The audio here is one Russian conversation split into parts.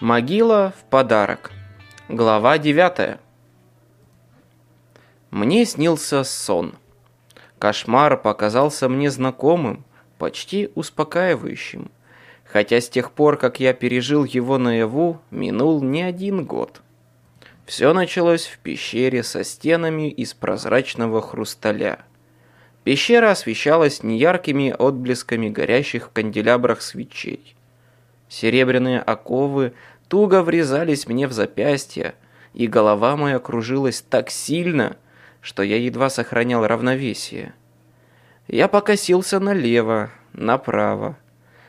Могила в подарок. Глава 9. Мне снился сон. Кошмар показался мне знакомым, почти успокаивающим, хотя с тех пор, как я пережил его наяву, минул не один год. Все началось в пещере со стенами из прозрачного хрусталя. Пещера освещалась неяркими отблесками горящих в канделябрах свечей. Серебряные оковы туго врезались мне в запястья, и голова моя кружилась так сильно, что я едва сохранял равновесие. Я покосился налево, направо,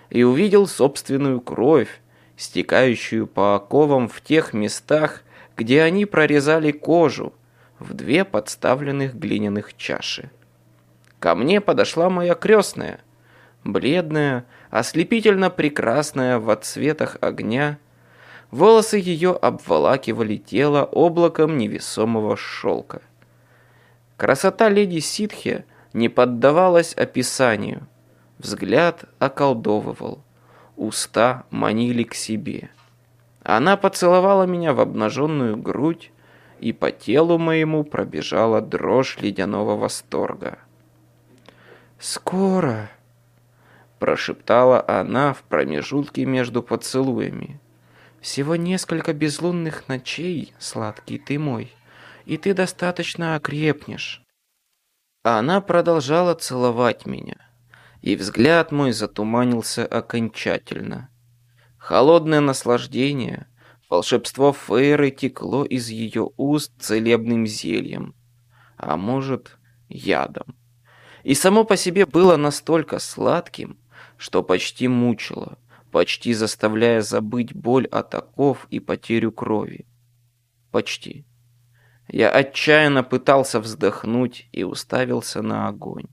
и увидел собственную кровь, стекающую по оковам в тех местах, где они прорезали кожу, в две подставленных глиняных чаши. Ко мне подошла моя крестная, бледная, ослепительно прекрасная в отсветах огня. Волосы ее обволакивали тело облаком невесомого шелка. Красота леди Ситхи не поддавалась описанию. Взгляд околдовывал, уста манили к себе. Она поцеловала меня в обнаженную грудь, и по телу моему пробежала дрожь ледяного восторга. «Скоро!» Прошептала она в промежутке между поцелуями. Всего несколько безлунных ночей, сладкий ты мой, и ты достаточно окрепнешь. Она продолжала целовать меня, и взгляд мой затуманился окончательно. Холодное наслаждение, волшебство Фейры текло из ее уст целебным зельем, а может, ядом. И само по себе было настолько сладким, что почти мучило, почти заставляя забыть боль от оков и потерю крови. Почти. Я отчаянно пытался вздохнуть и уставился на огонь,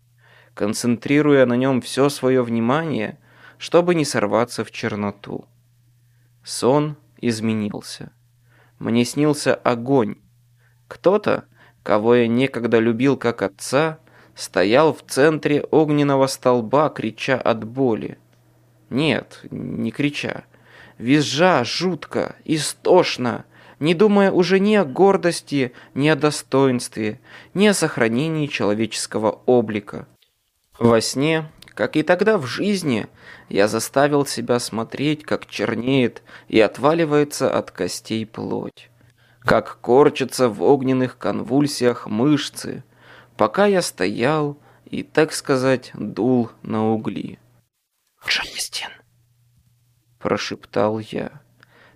концентрируя на нем все свое внимание, чтобы не сорваться в черноту. Сон изменился. Мне снился огонь. Кто-то, кого я некогда любил как отца, стоял в центре огненного столба, крича от боли. Нет, не крича. Визжа жутко, истошно, не думая уже ни о гордости, ни о достоинстве, ни о сохранении человеческого облика. Во сне, как и тогда в жизни, я заставил себя смотреть, как чернеет и отваливается от костей плоть, как корчатся в огненных конвульсиях мышцы, пока я стоял и, так сказать, дул на угли. «Джастин!» – прошептал я.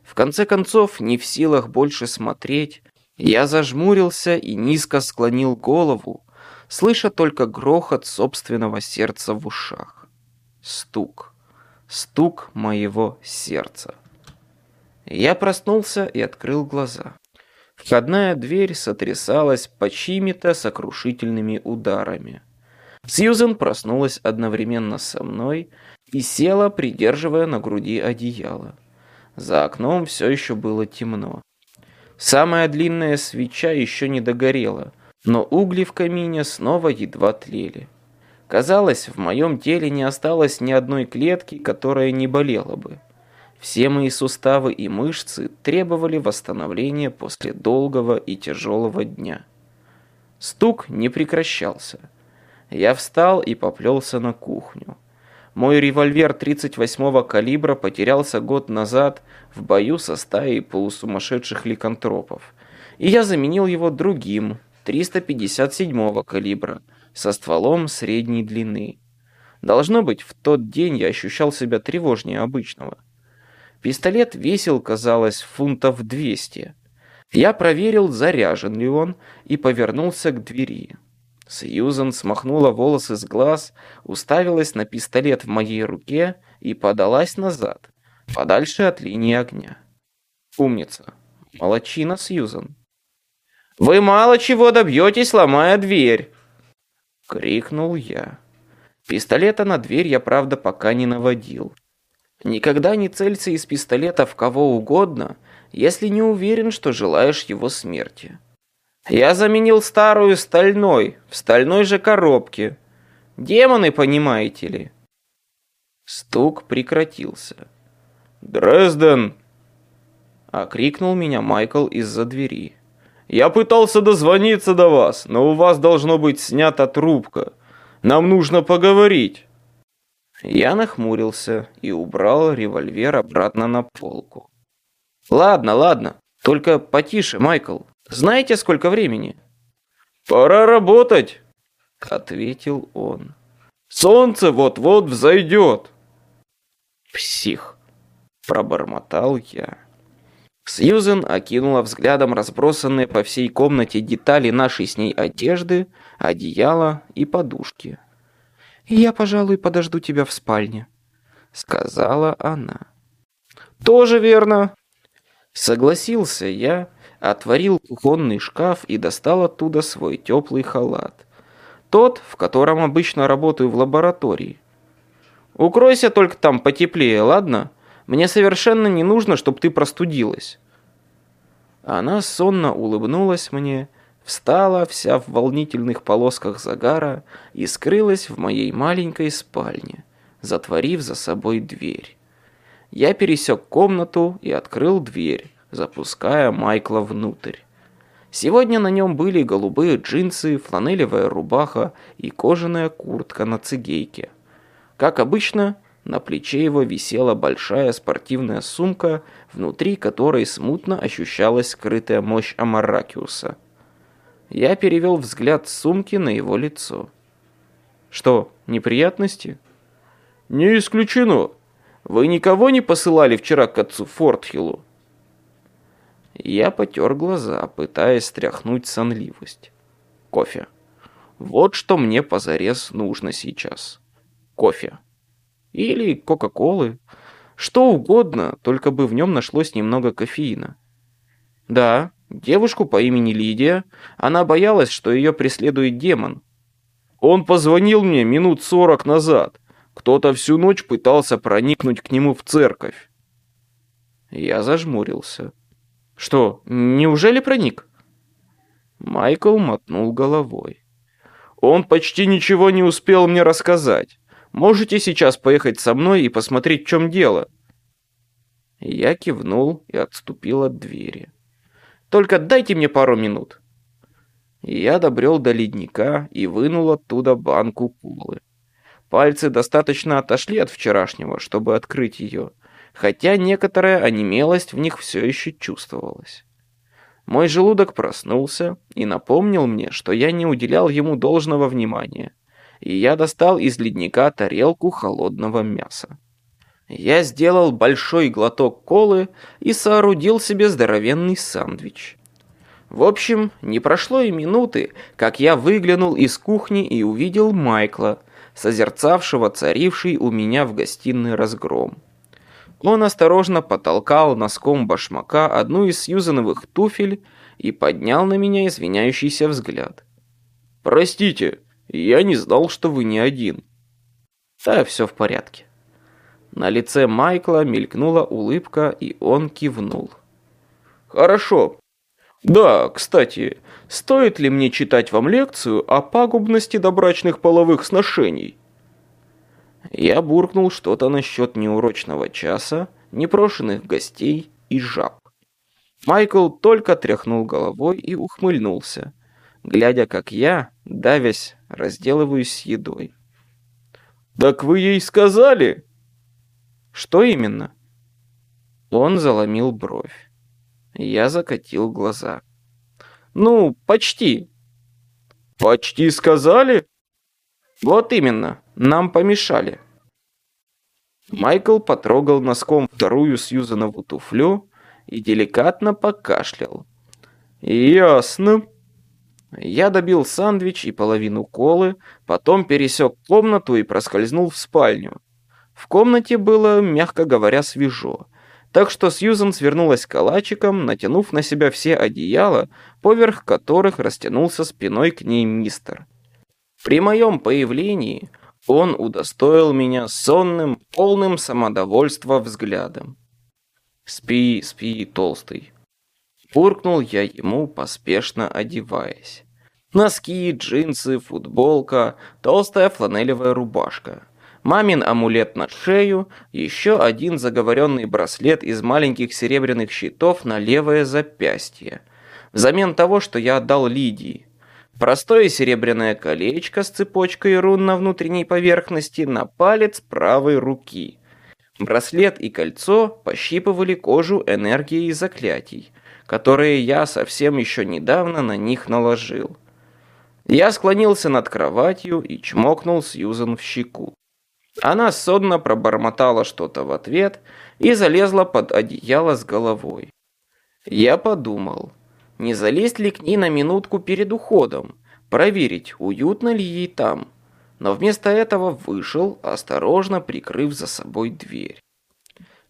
В конце концов, не в силах больше смотреть, я зажмурился и низко склонил голову, слыша только грохот собственного сердца в ушах. Стук. Стук моего сердца. Я проснулся и открыл глаза. Входная дверь сотрясалась по чьими-то сокрушительными ударами. Сьюзен проснулась одновременно со мной и села, придерживая на груди одеяло. За окном все еще было темно. Самая длинная свеча еще не догорела, но угли в камине снова едва тлели. Казалось, в моем теле не осталось ни одной клетки, которая не болела бы. Все мои суставы и мышцы требовали восстановления после долгого и тяжелого дня. Стук не прекращался. Я встал и поплелся на кухню. Мой револьвер 38-го калибра потерялся год назад в бою со стаей полусумасшедших ликантропов, и я заменил его другим, 357-го калибра, со стволом средней длины. Должно быть, в тот день я ощущал себя тревожнее обычного. Пистолет весил, казалось, фунтов 200. Я проверил, заряжен ли он, и повернулся к двери. Сьюзан смахнула волосы с глаз, уставилась на пистолет в моей руке и подалась назад, подальше от линии огня. Умница. Молодчина, Сьюзан. «Вы мало чего добьетесь, ломая дверь!» Крикнул я. Пистолета на дверь я, правда, пока не наводил. Никогда не целься из пистолета в кого угодно, если не уверен, что желаешь его смерти. Я заменил старую стальной, в стальной же коробке. Демоны, понимаете ли? Стук прекратился. «Дрезден!» — окрикнул меня Майкл из-за двери. «Я пытался дозвониться до вас, но у вас должно быть снята трубка. Нам нужно поговорить». Я нахмурился и убрал револьвер обратно на полку. «Ладно, ладно, только потише, Майкл. Знаете, сколько времени?» «Пора работать», — ответил он. «Солнце вот-вот взойдет». «Псих», — пробормотал я. Сьюзен окинула взглядом разбросанные по всей комнате детали нашей с ней одежды, одеяла и подушки. «Я, пожалуй, подожду тебя в спальне», — сказала она. «Тоже верно», — согласился я, отворил кухонный шкаф и достал оттуда свой теплый халат. Тот, в котором обычно работаю в лаборатории. «Укройся только там потеплее, ладно?» Мне совершенно не нужно, чтобы ты простудилась». Она сонно улыбнулась мне, встала вся в волнительных полосках загара и скрылась в моей маленькой спальне, затворив за собой дверь. Я пересек комнату и открыл дверь, запуская Майкла внутрь. Сегодня на нем были голубые джинсы, фланелевая рубаха и кожаная куртка на цигейке. Как обычно, на плече его висела большая спортивная сумка, внутри которой смутно ощущалась скрытая мощь Амаракиуса. Я перевел взгляд с сумки на его лицо. «Что, неприятности?» «Не исключено. Вы никого не посылали вчера к отцу Фортхиллу?» Я потер глаза, пытаясь стряхнуть сонливость. Кофе. Вот что мне позарез нужно сейчас. Кофе. Или Кока-Колы. Что угодно, только бы в нем нашлось немного кофеина. Да, девушку по имени Лидия, она боялась, что ее преследует демон. Он позвонил мне минут сорок назад. Кто-то всю ночь пытался проникнуть к нему в церковь. Я зажмурился. Что, неужели проник? Майкл мотнул головой. Он почти ничего не успел мне рассказать. Можете сейчас поехать со мной и посмотреть, в чем дело?» Я кивнул и отступил от двери. «Только дайте мне пару минут». Я добрел до ледника и вынул оттуда банку колы. Пальцы достаточно отошли от вчерашнего, чтобы открыть ее, хотя некоторая онемелость в них все еще чувствовалась. Мой желудок проснулся и напомнил мне, что я не уделял ему должного внимания и я достал из ледника тарелку холодного мяса. Я сделал большой глоток колы и соорудил себе здоровенный сандвич. В общем, не прошло и минуты, как я выглянул из кухни и увидел Майкла, созерцавшего царивший у меня в гостиной разгром. Он осторожно потолкал носком башмака одну из Сьюзановых туфель и поднял на меня извиняющийся взгляд. «Простите, я не знал, что вы не один. Да, все в порядке. На лице Майкла мелькнула улыбка, и он кивнул. Хорошо. Да, кстати, стоит ли мне читать вам лекцию о пагубности добрачных половых сношений? Я буркнул что-то насчет неурочного часа, непрошенных гостей и жаб. Майкл только тряхнул головой и ухмыльнулся, глядя, как я, давясь, разделываюсь с едой. «Так вы ей сказали?» «Что именно?» Он заломил бровь. Я закатил глаза. «Ну, почти». «Почти сказали?» «Вот именно, нам помешали». Майкл потрогал носком вторую Сьюзанову туфлю и деликатно покашлял. «Ясно», я добил сандвич и половину колы, потом пересек комнату и проскользнул в спальню. В комнате было, мягко говоря, свежо, так что Сьюзан свернулась калачиком, натянув на себя все одеяла, поверх которых растянулся спиной к ней мистер. При моем появлении он удостоил меня сонным, полным самодовольства взглядом. «Спи, спи, толстый», Буркнул я ему, поспешно одеваясь. Носки, джинсы, футболка, толстая фланелевая рубашка. Мамин амулет на шею, еще один заговоренный браслет из маленьких серебряных щитов на левое запястье. Взамен того, что я отдал Лидии. Простое серебряное колечко с цепочкой рун на внутренней поверхности на палец правой руки. Браслет и кольцо пощипывали кожу энергией заклятий, которые я совсем еще недавно на них наложил. Я склонился над кроватью и чмокнул Сьюзан в щеку. Она сонно пробормотала что-то в ответ и залезла под одеяло с головой. Я подумал, не залезть ли к ней на минутку перед уходом, проверить, уютно ли ей там. Но вместо этого вышел, осторожно прикрыв за собой дверь.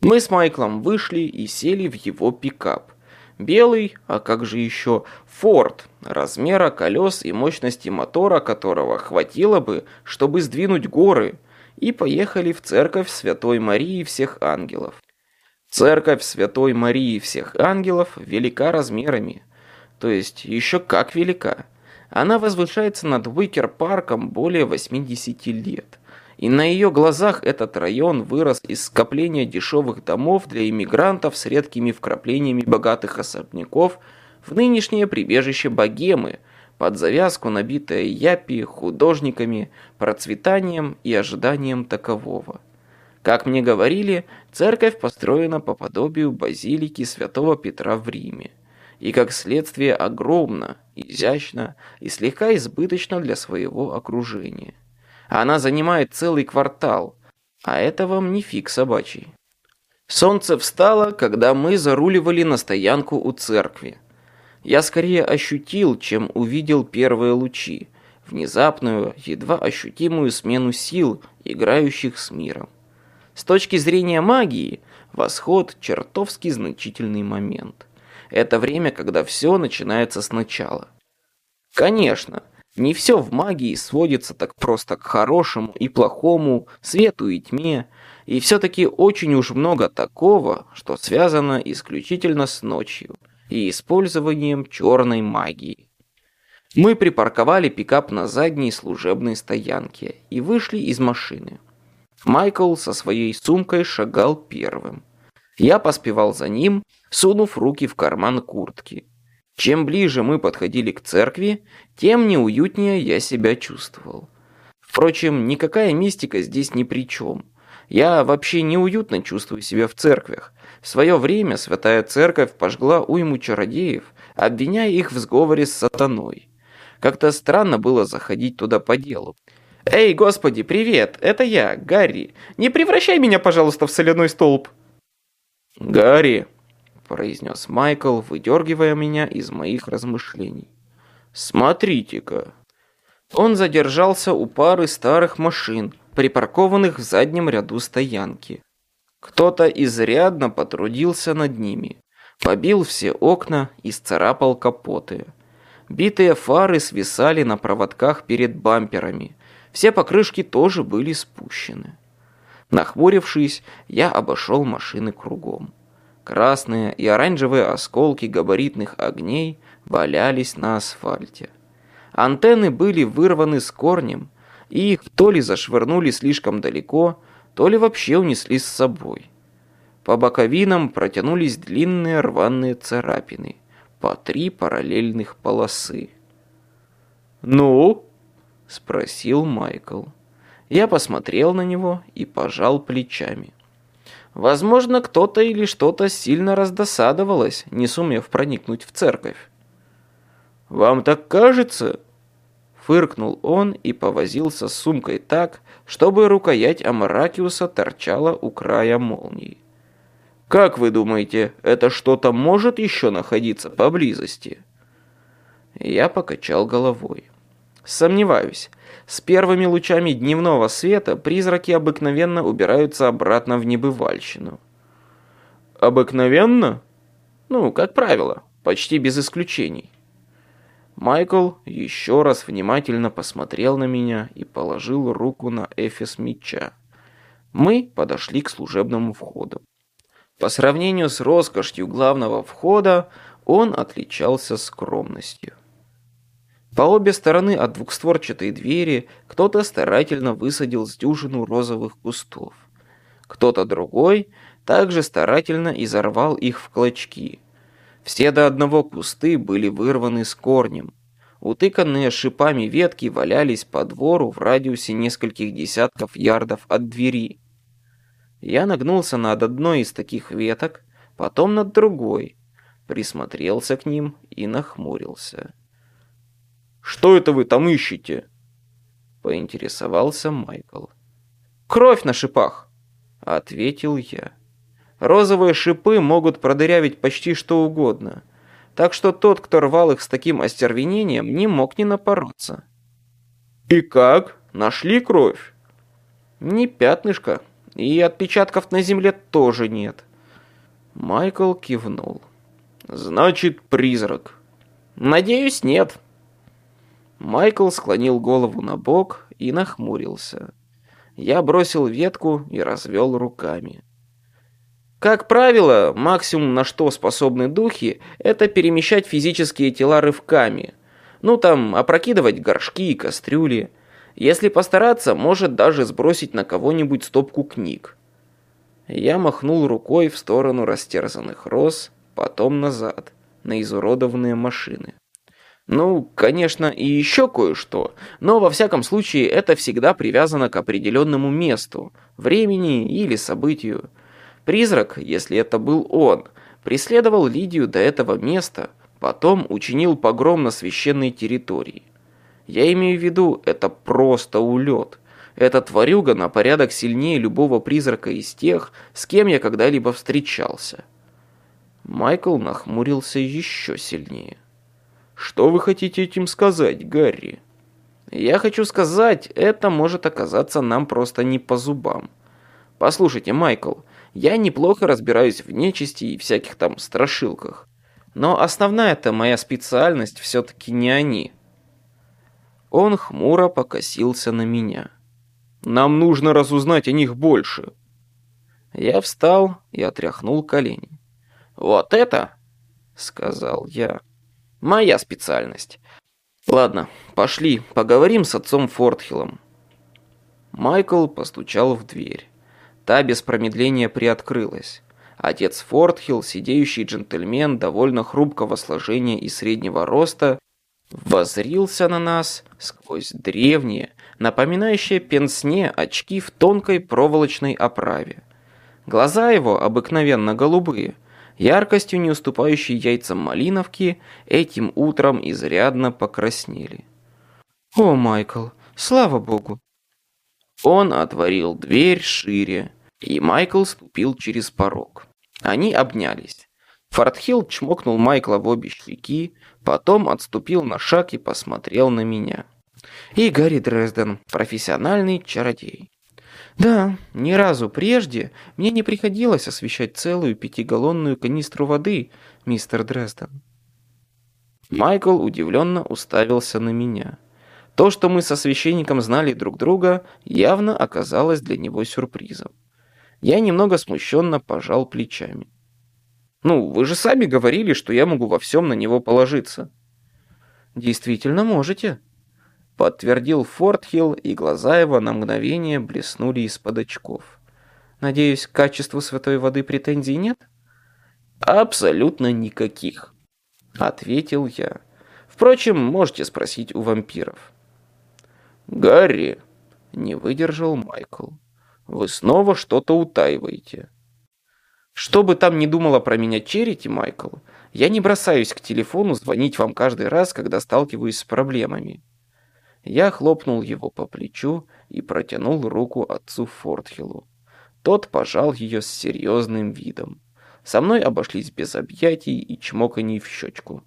Мы с Майклом вышли и сели в его пикап. Белый, а как же еще, Форд, размера колес и мощности мотора которого хватило бы, чтобы сдвинуть горы, и поехали в церковь Святой Марии Всех Ангелов. Церковь Святой Марии Всех Ангелов велика размерами, то есть еще как велика. Она возвышается над Уикер-парком более 80 лет. И на ее глазах этот район вырос из скопления дешевых домов для иммигрантов с редкими вкраплениями богатых особняков в нынешнее прибежище богемы, под завязку набитое япи, художниками, процветанием и ожиданием такового. Как мне говорили, церковь построена по подобию базилики святого Петра в Риме и как следствие огромна, изящна и слегка избыточна для своего окружения. Она занимает целый квартал, а это вам не фиг собачий. Солнце встало, когда мы заруливали на стоянку у церкви. Я скорее ощутил, чем увидел первые лучи, внезапную, едва ощутимую смену сил, играющих с миром. С точки зрения магии, восход – чертовски значительный момент. Это время, когда все начинается сначала. Конечно, не все в магии сводится так просто к хорошему и плохому, свету и тьме, и все-таки очень уж много такого, что связано исключительно с ночью и использованием черной магии. Мы припарковали пикап на задней служебной стоянке и вышли из машины. Майкл со своей сумкой шагал первым. Я поспевал за ним, сунув руки в карман куртки. Чем ближе мы подходили к церкви, тем неуютнее я себя чувствовал. Впрочем, никакая мистика здесь ни при чем. Я вообще неуютно чувствую себя в церквях. В свое время Святая Церковь пожгла уйму чародеев, обвиняя их в сговоре с сатаной. Как-то странно было заходить туда по делу. «Эй, господи, привет! Это я, Гарри. Не превращай меня, пожалуйста, в соляной столб!» «Гарри!» – произнес Майкл, выдергивая меня из моих размышлений. «Смотрите-ка!» Он задержался у пары старых машин, припаркованных в заднем ряду стоянки. Кто-то изрядно потрудился над ними, побил все окна и сцарапал капоты. Битые фары свисали на проводках перед бамперами, все покрышки тоже были спущены. Нахмурившись, я обошел машины кругом. Красные и оранжевые осколки габаритных огней валялись на асфальте. Антенны были вырваны с корнем, и их то ли зашвырнули слишком далеко, то ли вообще унесли с собой. По боковинам протянулись длинные рваные царапины, по три параллельных полосы. «Ну?» – спросил Майкл. Я посмотрел на него и пожал плечами. Возможно, кто-то или что-то сильно раздосадовалось, не сумев проникнуть в церковь. «Вам так кажется?» Фыркнул он и повозился с сумкой так, чтобы рукоять Амаракиуса торчала у края молнии. «Как вы думаете, это что-то может еще находиться поблизости?» Я покачал головой. «Сомневаюсь. С первыми лучами дневного света призраки обыкновенно убираются обратно в небывальщину. Обыкновенно? Ну, как правило, почти без исключений. Майкл еще раз внимательно посмотрел на меня и положил руку на эфес меча. Мы подошли к служебному входу. По сравнению с роскошью главного входа, он отличался скромностью. По обе стороны от двухстворчатой двери кто-то старательно высадил с дюжину розовых кустов. Кто-то другой также старательно изорвал их в клочки. Все до одного кусты были вырваны с корнем. Утыканные шипами ветки валялись по двору в радиусе нескольких десятков ярдов от двери. Я нагнулся над одной из таких веток, потом над другой, присмотрелся к ним и нахмурился. «Что это вы там ищете?» Поинтересовался Майкл. «Кровь на шипах!» Ответил я. Розовые шипы могут продырявить почти что угодно, так что тот, кто рвал их с таким остервенением, не мог не напороться. «И как? Нашли кровь?» «Не пятнышко, и отпечатков на земле тоже нет». Майкл кивнул. «Значит, призрак». «Надеюсь, нет». Майкл склонил голову на бок и нахмурился. Я бросил ветку и развел руками. Как правило, максимум на что способны духи, это перемещать физические тела рывками. Ну там, опрокидывать горшки и кастрюли. Если постараться, может даже сбросить на кого-нибудь стопку книг. Я махнул рукой в сторону растерзанных роз, потом назад, на изуродованные машины. Ну, конечно, и еще кое-что, но во всяком случае это всегда привязано к определенному месту, времени или событию. Призрак, если это был он, преследовал Лидию до этого места, потом учинил погром на священной территории. Я имею в виду, это просто улет. Эта тварюга на порядок сильнее любого призрака из тех, с кем я когда-либо встречался. Майкл нахмурился еще сильнее. «Что вы хотите этим сказать, Гарри?» «Я хочу сказать, это может оказаться нам просто не по зубам. Послушайте, Майкл, я неплохо разбираюсь в нечисти и всяких там страшилках. Но основная-то моя специальность все-таки не они. Он хмуро покосился на меня. Нам нужно разузнать о них больше. Я встал и отряхнул колени. Вот это, сказал я, моя специальность. Ладно, пошли, поговорим с отцом Фортхиллом. Майкл постучал в дверь. Та без промедления приоткрылась. Отец Фортхилл, сидеющий джентльмен довольно хрупкого сложения и среднего роста, возрился на нас сквозь древние, напоминающие пенсне очки в тонкой проволочной оправе. Глаза его, обыкновенно голубые, яркостью не уступающей яйцам малиновки, этим утром изрядно покраснели. «О, Майкл, слава богу!» Он отворил дверь шире, и Майкл ступил через порог. Они обнялись. Фортхилл чмокнул Майкла в обе щеки, потом отступил на шаг и посмотрел на меня. И Гарри Дрезден, профессиональный чародей. Да, ни разу прежде мне не приходилось освещать целую пятигаллонную канистру воды, мистер Дрезден. Майкл удивленно уставился на меня. То, что мы со священником знали друг друга, явно оказалось для него сюрпризом. Я немного смущенно пожал плечами. «Ну, вы же сами говорили, что я могу во всем на него положиться». «Действительно можете», — подтвердил Фортхилл, и глаза его на мгновение блеснули из-под очков. «Надеюсь, к качеству святой воды претензий нет?» «Абсолютно никаких», — ответил я. «Впрочем, можете спросить у вампиров». «Гарри», — не выдержал Майкл. Вы снова что-то утаиваете. Что бы там ни думала про меня Черити, Майкл, я не бросаюсь к телефону звонить вам каждый раз, когда сталкиваюсь с проблемами. Я хлопнул его по плечу и протянул руку отцу Фортхиллу. Тот пожал ее с серьезным видом. Со мной обошлись без объятий и чмоканий в щечку.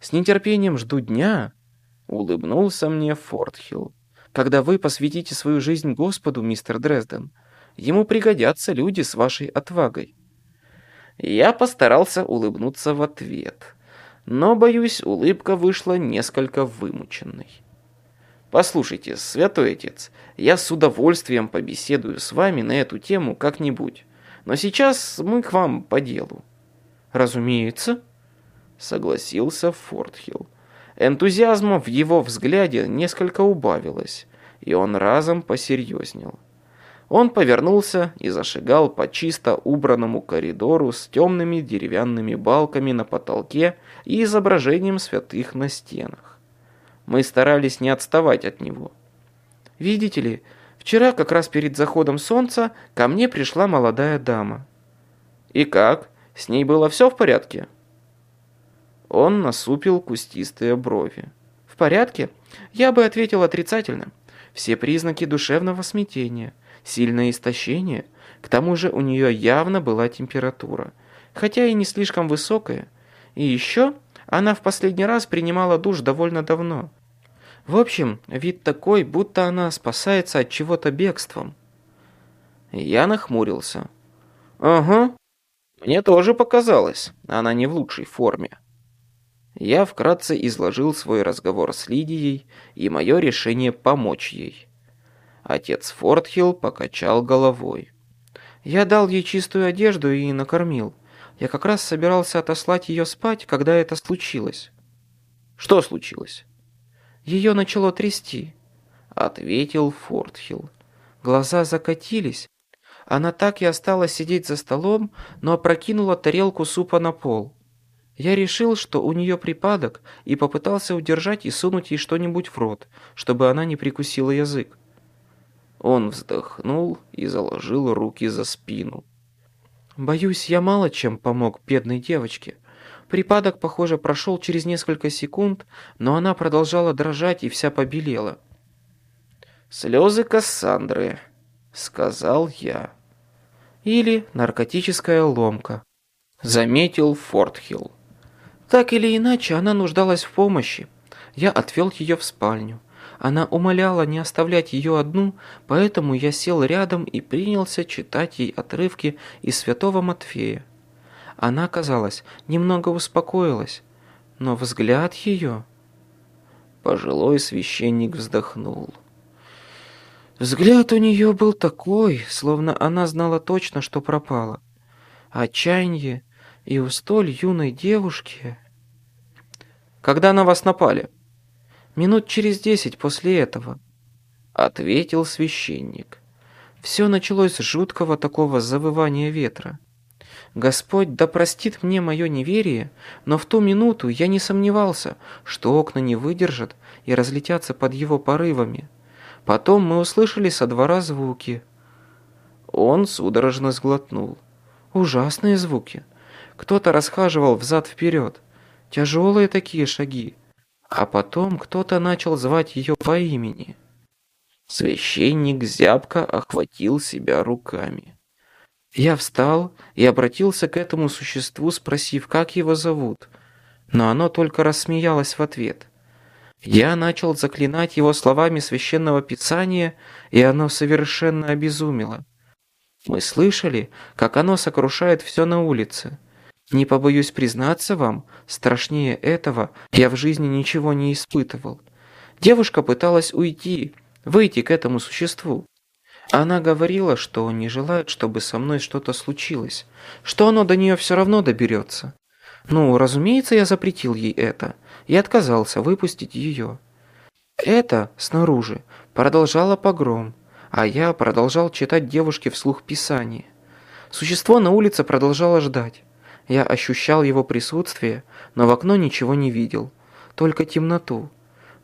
«С нетерпением жду дня», — улыбнулся мне Фортхилл когда вы посвятите свою жизнь Господу, мистер Дрезден. Ему пригодятся люди с вашей отвагой». Я постарался улыбнуться в ответ, но, боюсь, улыбка вышла несколько вымученной. «Послушайте, святой отец, я с удовольствием побеседую с вами на эту тему как-нибудь, но сейчас мы к вам по делу». «Разумеется», — согласился Фортхилл. Энтузиазма в его взгляде несколько убавилось, и он разом посерьезнел. Он повернулся и зашагал по чисто убранному коридору с темными деревянными балками на потолке и изображением святых на стенах. Мы старались не отставать от него. «Видите ли, вчера, как раз перед заходом солнца, ко мне пришла молодая дама». «И как? С ней было все в порядке?» Он насупил кустистые брови. «В порядке?» Я бы ответил отрицательно. Все признаки душевного смятения, сильное истощение. К тому же у нее явно была температура, хотя и не слишком высокая. И еще она в последний раз принимала душ довольно давно. В общем, вид такой, будто она спасается от чего-то бегством. Я нахмурился. «Ага, мне тоже показалось, она не в лучшей форме». Я вкратце изложил свой разговор с Лидией и мое решение помочь ей. Отец Фортхилл покачал головой. Я дал ей чистую одежду и накормил. Я как раз собирался отослать ее спать, когда это случилось. Что случилось? Ее начало трясти, ответил Фортхилл. Глаза закатились. Она так и осталась сидеть за столом, но опрокинула тарелку супа на пол. Я решил, что у нее припадок, и попытался удержать и сунуть ей что-нибудь в рот, чтобы она не прикусила язык. Он вздохнул и заложил руки за спину. Боюсь, я мало чем помог бедной девочке. Припадок, похоже, прошел через несколько секунд, но она продолжала дрожать и вся побелела. «Слезы Кассандры», — сказал я. «Или наркотическая ломка», — заметил Фортхилл. Так или иначе, она нуждалась в помощи. Я отвел ее в спальню. Она умоляла не оставлять ее одну, поэтому я сел рядом и принялся читать ей отрывки из Святого Матфея. Она, казалось, немного успокоилась, но взгляд ее... Пожилой священник вздохнул. Взгляд у нее был такой, словно она знала точно, что пропала. Отчаяние и у столь юной девушки... Когда на вас напали? Минут через десять после этого, ответил священник. Все началось с жуткого такого завывания ветра. Господь да простит мне мое неверие, но в ту минуту я не сомневался, что окна не выдержат и разлетятся под его порывами. Потом мы услышали со двора звуки. Он судорожно сглотнул. Ужасные звуки. Кто-то расхаживал взад-вперед. Тяжелые такие шаги. А потом кто-то начал звать ее по имени. Священник зябко охватил себя руками. Я встал и обратился к этому существу, спросив, как его зовут. Но оно только рассмеялось в ответ. Я начал заклинать его словами священного писания, и оно совершенно обезумело. Мы слышали, как оно сокрушает все на улице. Не побоюсь признаться вам, страшнее этого я в жизни ничего не испытывал. Девушка пыталась уйти, выйти к этому существу. Она говорила, что не желает, чтобы со мной что-то случилось, что оно до нее все равно доберется. Ну, разумеется, я запретил ей это и отказался выпустить ее. Это, снаружи, продолжало погром, а я продолжал читать девушке вслух Писание. Существо на улице продолжало ждать. Я ощущал его присутствие, но в окно ничего не видел, только темноту.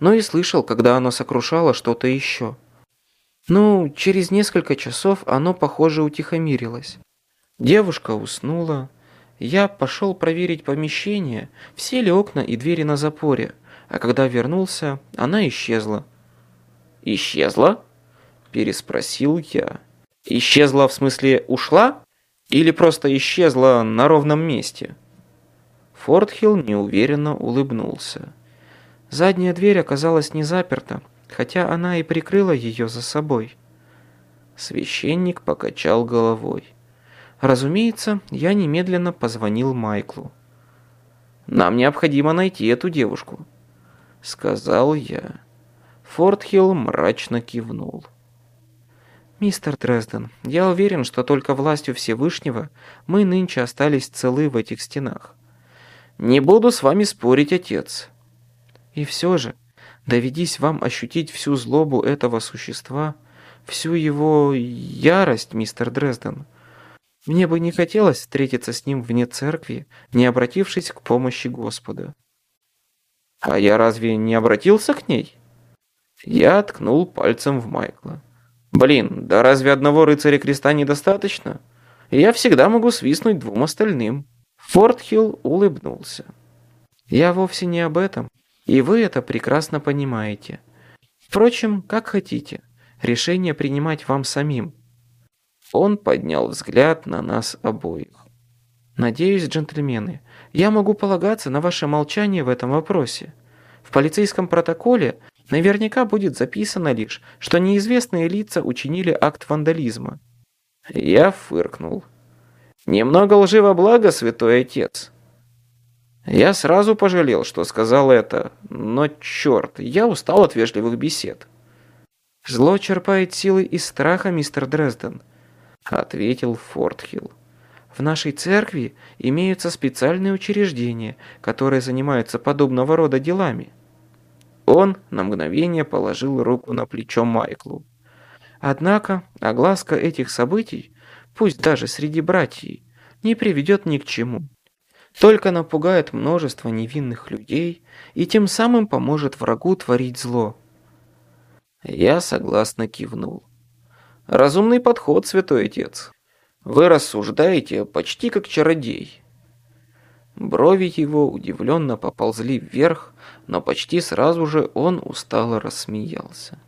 Но и слышал, когда оно сокрушало что-то еще. Ну, через несколько часов оно, похоже, утихомирилось. Девушка уснула. Я пошел проверить помещение, все ли окна и двери на запоре, а когда вернулся, она исчезла. «Исчезла?» – переспросил я. «Исчезла в смысле ушла?» Или просто исчезла на ровном месте?» Фортхилл неуверенно улыбнулся. Задняя дверь оказалась не заперта, хотя она и прикрыла ее за собой. Священник покачал головой. Разумеется, я немедленно позвонил Майклу. «Нам необходимо найти эту девушку», — сказал я. Фортхилл мрачно кивнул. «Мистер Дрезден, я уверен, что только властью Всевышнего мы нынче остались целы в этих стенах. Не буду с вами спорить, отец. И все же, доведись вам ощутить всю злобу этого существа, всю его ярость, мистер Дрезден, мне бы не хотелось встретиться с ним вне церкви, не обратившись к помощи Господа. А я разве не обратился к ней? Я ткнул пальцем в Майкла. Блин, да разве одного рыцаря креста недостаточно? Я всегда могу свистнуть двум остальным. Фортхилл улыбнулся. Я вовсе не об этом, и вы это прекрасно понимаете. Впрочем, как хотите, решение принимать вам самим. Он поднял взгляд на нас обоих. Надеюсь, джентльмены, я могу полагаться на ваше молчание в этом вопросе. В полицейском протоколе наверняка будет записано лишь, что неизвестные лица учинили акт вандализма. Я фыркнул. Немного лживо благо, святой отец. Я сразу пожалел, что сказал это, но черт, я устал от вежливых бесед. Зло черпает силы из страха, мистер Дрезден, ответил Фортхилл. В нашей церкви имеются специальные учреждения, которые занимаются подобного рода делами. Он на мгновение положил руку на плечо Майклу. Однако огласка этих событий, пусть даже среди братьев, не приведет ни к чему. Только напугает множество невинных людей и тем самым поможет врагу творить зло. Я согласно кивнул. Разумный подход, святой отец. Вы рассуждаете почти как чародей. Брови его удивленно поползли вверх, но почти сразу же он устало рассмеялся.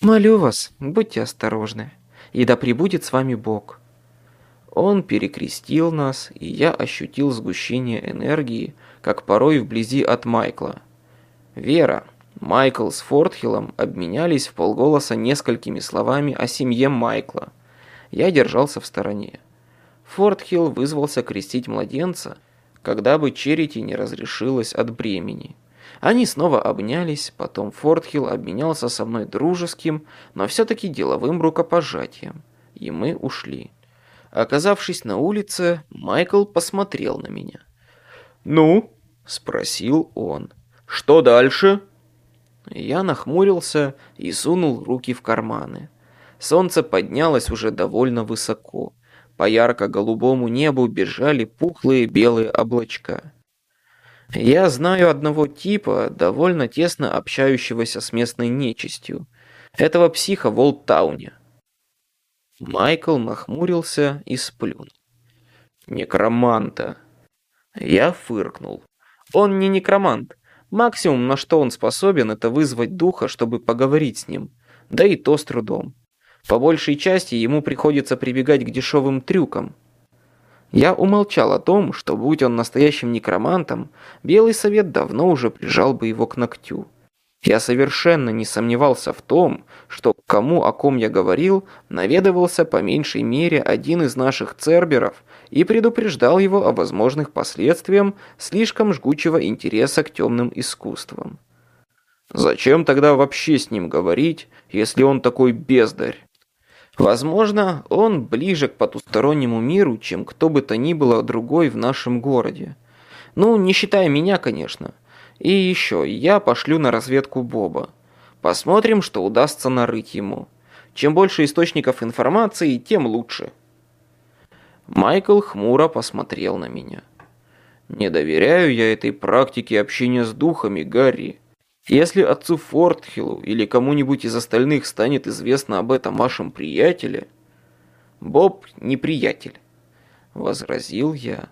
«Молю вас, будьте осторожны, и да пребудет с вами Бог». Он перекрестил нас, и я ощутил сгущение энергии, как порой вблизи от Майкла. Вера, Майкл с Фортхиллом обменялись в полголоса несколькими словами о семье Майкла. Я держался в стороне. Фортхилл вызвался крестить младенца, когда бы Черити не разрешилась от бремени. Они снова обнялись, потом Фортхилл обменялся со мной дружеским, но все-таки деловым рукопожатием, и мы ушли. Оказавшись на улице, Майкл посмотрел на меня. «Ну?» – спросил он. «Что дальше?» Я нахмурился и сунул руки в карманы. Солнце поднялось уже довольно высоко. По ярко-голубому небу бежали пухлые белые облачка. Я знаю одного типа, довольно тесно общающегося с местной нечистью. Этого психа в Олдтауне. Майкл нахмурился и сплюнул. Некроманта. Я фыркнул. Он не некромант. Максимум, на что он способен, это вызвать духа, чтобы поговорить с ним. Да и то с трудом. По большей части ему приходится прибегать к дешевым трюкам, я умолчал о том, что будь он настоящим некромантом, Белый Совет давно уже прижал бы его к ногтю. Я совершенно не сомневался в том, что кому о ком я говорил, наведывался по меньшей мере один из наших церберов и предупреждал его о возможных последствиях слишком жгучего интереса к темным искусствам. Зачем тогда вообще с ним говорить, если он такой бездарь? Возможно, он ближе к потустороннему миру, чем кто бы то ни было другой в нашем городе. Ну, не считая меня, конечно. И еще, я пошлю на разведку Боба. Посмотрим, что удастся нарыть ему. Чем больше источников информации, тем лучше. Майкл хмуро посмотрел на меня. «Не доверяю я этой практике общения с духами, Гарри. Если отцу Фортхиллу или кому-нибудь из остальных станет известно об этом вашем приятеле... Боб не приятель, возразил я.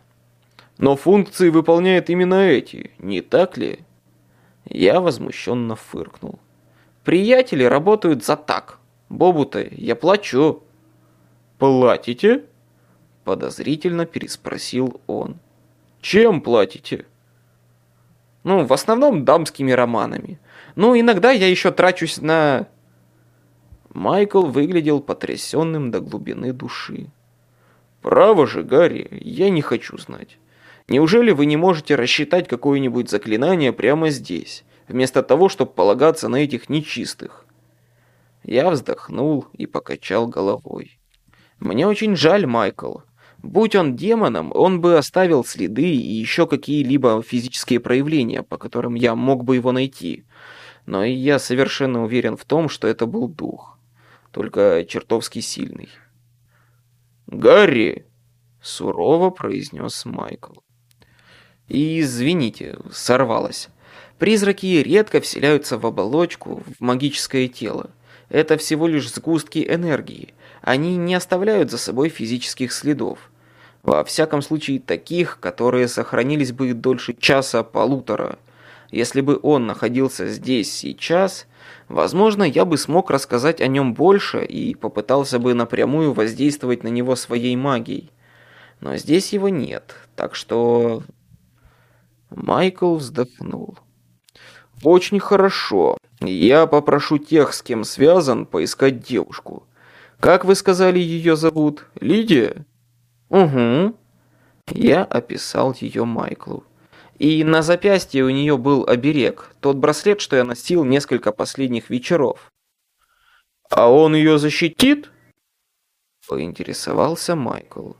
Но функции выполняет именно эти, не так ли? Я возмущенно фыркнул. Приятели работают за так. Бобу-то я плачу. Платите? Подозрительно переспросил он. Чем платите? Ну, в основном дамскими романами. Ну, иногда я еще трачусь на... Майкл выглядел потрясенным до глубины души. «Право же, Гарри, я не хочу знать. Неужели вы не можете рассчитать какое-нибудь заклинание прямо здесь, вместо того, чтобы полагаться на этих нечистых?» Я вздохнул и покачал головой. «Мне очень жаль, Майкл. Будь он демоном, он бы оставил следы и еще какие-либо физические проявления, по которым я мог бы его найти. Но я совершенно уверен в том, что это был дух. Только чертовски сильный. «Гарри!» — сурово произнес Майкл. И извините, сорвалось. Призраки редко вселяются в оболочку, в магическое тело. Это всего лишь сгустки энергии. Они не оставляют за собой физических следов. Во всяком случае, таких, которые сохранились бы дольше часа-полутора. Если бы он находился здесь сейчас, возможно, я бы смог рассказать о нем больше и попытался бы напрямую воздействовать на него своей магией. Но здесь его нет, так что... Майкл вздохнул. «Очень хорошо. Я попрошу тех, с кем связан, поискать девушку. Как вы сказали, ее зовут? Лидия?» «Угу». Я описал ее Майклу. И на запястье у нее был оберег, тот браслет, что я носил несколько последних вечеров. «А он ее защитит?» Поинтересовался Майкл.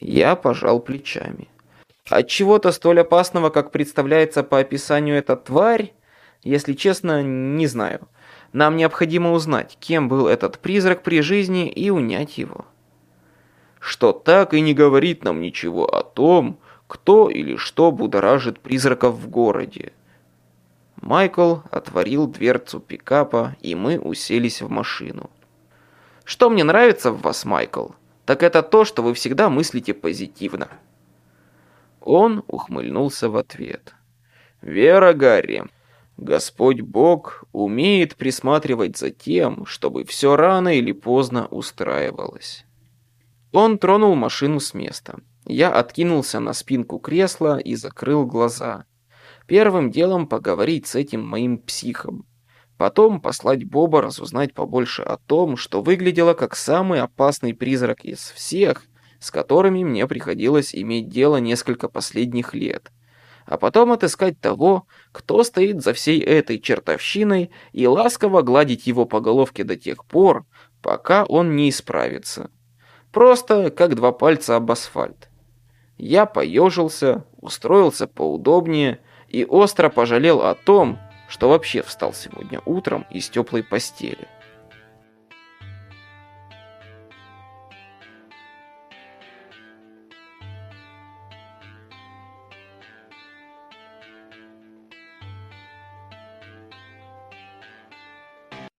Я пожал плечами. От чего-то столь опасного, как представляется по описанию эта тварь, если честно, не знаю. Нам необходимо узнать, кем был этот призрак при жизни и унять его. Что так и не говорит нам ничего о том, кто или что будоражит призраков в городе. Майкл отворил дверцу пикапа, и мы уселись в машину. Что мне нравится в вас, Майкл, так это то, что вы всегда мыслите позитивно. Он ухмыльнулся в ответ. «Вера, Гарри, Господь Бог умеет присматривать за тем, чтобы все рано или поздно устраивалось. Он тронул машину с места. Я откинулся на спинку кресла и закрыл глаза. Первым делом поговорить с этим моим психом. Потом послать Боба разузнать побольше о том, что выглядело как самый опасный призрак из всех, с которыми мне приходилось иметь дело несколько последних лет — а потом отыскать того, кто стоит за всей этой чертовщиной, и ласково гладить его по головке до тех пор, пока он не исправится. Просто как два пальца об асфальт. Я поежился, устроился поудобнее и остро пожалел о том, что вообще встал сегодня утром из теплой постели.